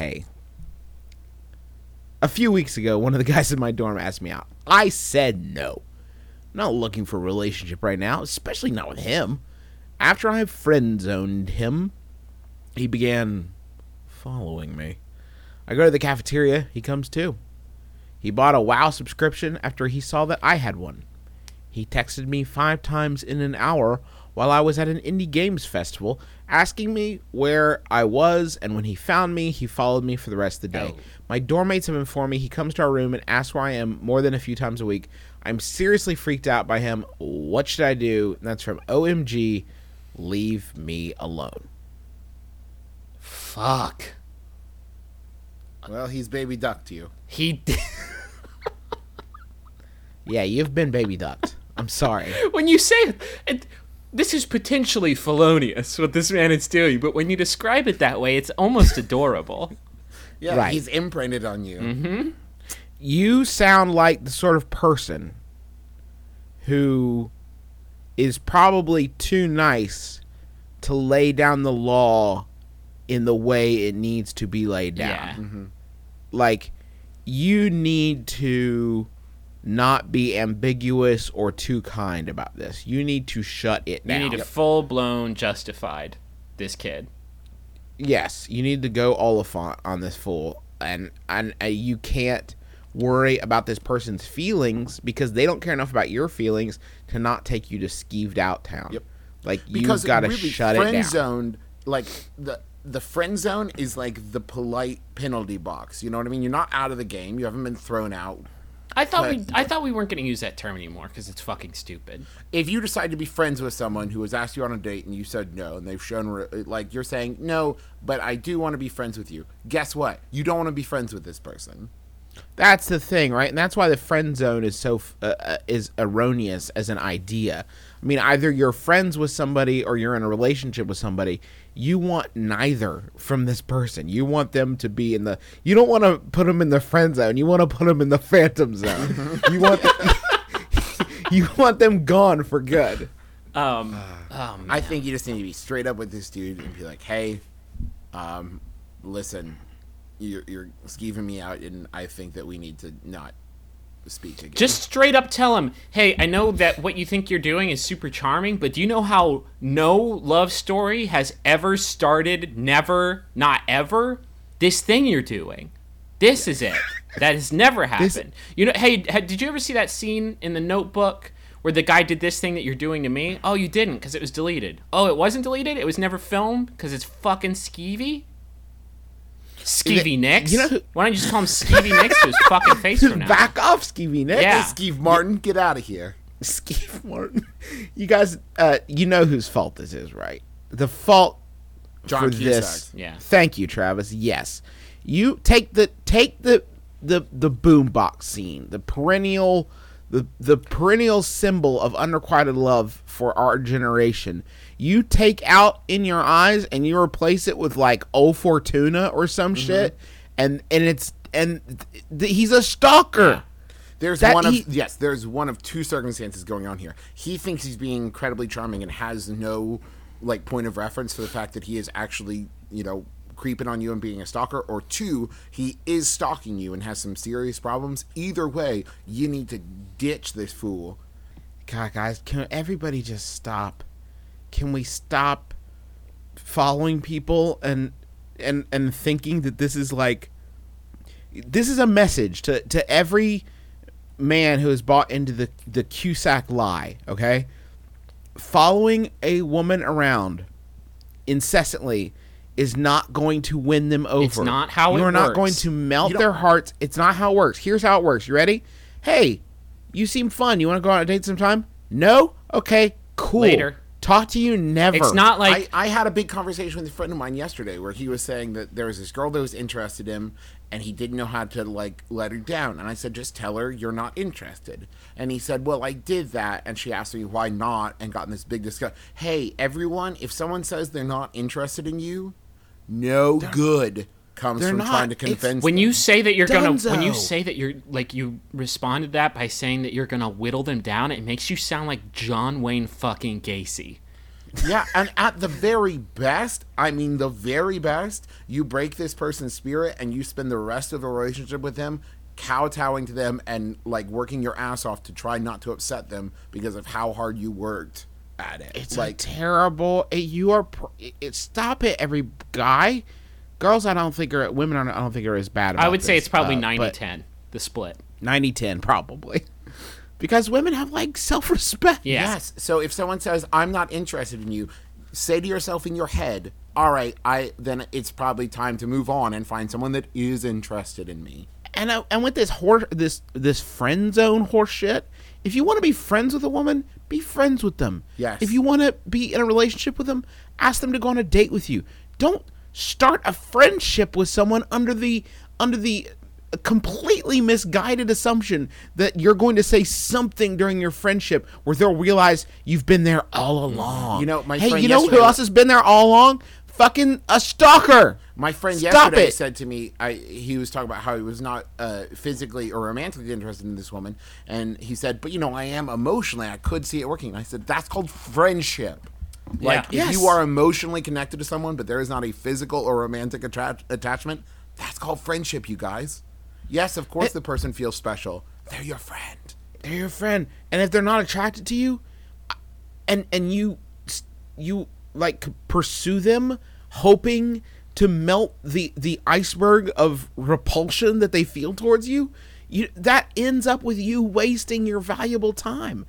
hey, a few weeks ago, one of the guys in my dorm asked me out. I said no. I'm not looking for a relationship right now, especially not with him. After I friend zoned him, he began following me. I go to the cafeteria, he comes too. He bought a WoW subscription after he saw that I had one. He texted me five times in an hour while I was at an indie games festival, asking me where I was, and when he found me, he followed me for the rest of the day. Oh. My dormmates have informed me he comes to our room and asks where I am more than a few times a week. I'm seriously freaked out by him. What should I do? And that's from OMG, leave me alone. Fuck. Well, he's baby ducked you. He yeah, you've been baby ducked. I'm sorry. when you say it, this is potentially felonious what this man is doing, but when you describe it that way, it's almost adorable. yeah, right. he's imprinted on you. Mm-hmm. You sound like the sort of person who is probably too nice to lay down the law in the way it needs to be laid down. Yeah. Mm-hmm. Like, you need to not be ambiguous or too kind about this. You need to shut it down. You need to full blown justified this kid. Yes, you need to go Olyphant on this fool, and and uh, you can't worry about this person's feelings because they don't care enough about your feelings to not take you to skeeved out town. Yep. Like because you've got to really shut friend it down. Zoned, like the the friend zone is like the polite penalty box. You know what I mean? You're not out of the game. You haven't been thrown out I thought but, we I thought we weren't going to use that term anymore because it's fucking stupid. If you decide to be friends with someone who has asked you on a date and you said no, and they've shown re- like you're saying no, but I do want to be friends with you. Guess what? You don't want to be friends with this person. That's the thing, right? And that's why the friend zone is so uh, uh, is erroneous as an idea. I mean, either you're friends with somebody or you're in a relationship with somebody. You want neither from this person. You want them to be in the. You don't want to put them in the friend zone. You want to put them in the phantom zone. Mm-hmm. you want. The, you want them gone for good. Um, ah. oh, I think you just need to be straight up with this dude and be like, "Hey, um, listen, you're, you're skeeving me out, and I think that we need to not speak again. Just straight up tell him, hey, I know that what you think you're doing is super charming, but do you know how no love story has ever started, never, not ever? This thing you're doing. This yeah. is it. That has never happened. This... You know, hey, did you ever see that scene in the notebook? Where the guy did this thing that you're doing to me? Oh, you didn't because it was deleted. Oh, it wasn't deleted. It was never filmed because it's fucking skeevy. Skeevy Nicks. You know who, Why don't you just call him Skeevy Nicks to his fucking face now? Back off, Skeevy Nicks. Yeah. Skeeve Martin, get out of here. Skeeve Martin. You guys, uh, you know whose fault this is, right? The fault John for Cusack. this. Yeah. Thank you, Travis. Yes, you take the take the the the boombox scene, the perennial the the perennial symbol of unrequited love for our generation. You take out in your eyes and you replace it with like "Oh Fortuna" or some mm-hmm. shit, and and it's and th- th- he's a stalker. Yeah. There's that one of he, yes, there's one of two circumstances going on here. He thinks he's being incredibly charming and has no like point of reference for the fact that he is actually you know creeping on you and being a stalker, or two, he is stalking you and has some serious problems. Either way, you need to ditch this fool. God, guys, can everybody just stop? Can we stop following people and and and thinking that this is like this is a message to to every man who has bought into the the Cusack lie, okay? Following a woman around incessantly is not going to win them over. It's not how You're not going to melt their hearts. It's not how it works. Here's how it works. You ready? Hey, you seem fun. You want to go on a date sometime? No? Okay, cool. Later. Talk to you never. It's not like I, I had a big conversation with a friend of mine yesterday where he was saying that there was this girl that was interested in him and he didn't know how to like let her down. And I said, just tell her you're not interested. And he said, well, I did that. And she asked me why not and got in this big discussion. Hey, everyone, if someone says they're not interested in you, no they're, good comes from not. trying to convince when them. you say that you're Dunzo. gonna when you say that you're like you responded that by saying that you're gonna whittle them down it makes you sound like john wayne fucking gacy yeah, and at the very best, I mean the very best, you break this person's spirit and you spend the rest of the relationship with them kowtowing to them and like working your ass off to try not to upset them because of how hard you worked at it. It's like terrible. It, you are. It, it, stop it, every guy. Girls, I don't think are women. I don't think are as bad. I would say it's probably uh, stuff, 90 10 the split. 90 10 probably. Because women have like self respect. Yes. yes. So if someone says, I'm not interested in you, say to yourself in your head, all right, I then it's probably time to move on and find someone that is interested in me. And I, and with this horse, this this friend zone horseshit, if you want to be friends with a woman, be friends with them. Yes. If you want to be in a relationship with them, ask them to go on a date with you. Don't start a friendship with someone under the under the completely misguided assumption that you're going to say something during your friendship where they'll realize you've been there all along. You know, my hey, you know who else has been there all along? fucking a stalker. My friend Stop yesterday it. said to me, I, he was talking about how he was not uh, physically or romantically interested in this woman, and he said, "But you know, I am emotionally. I could see it working." I said, "That's called friendship." Like yeah. if yes. you are emotionally connected to someone, but there is not a physical or romantic attra- attachment, that's called friendship, you guys. Yes, of course it, the person feels special. They're your friend. They're your friend, and if they're not attracted to you, and and you you like pursue them hoping to melt the the iceberg of repulsion that they feel towards you, you that ends up with you wasting your valuable time.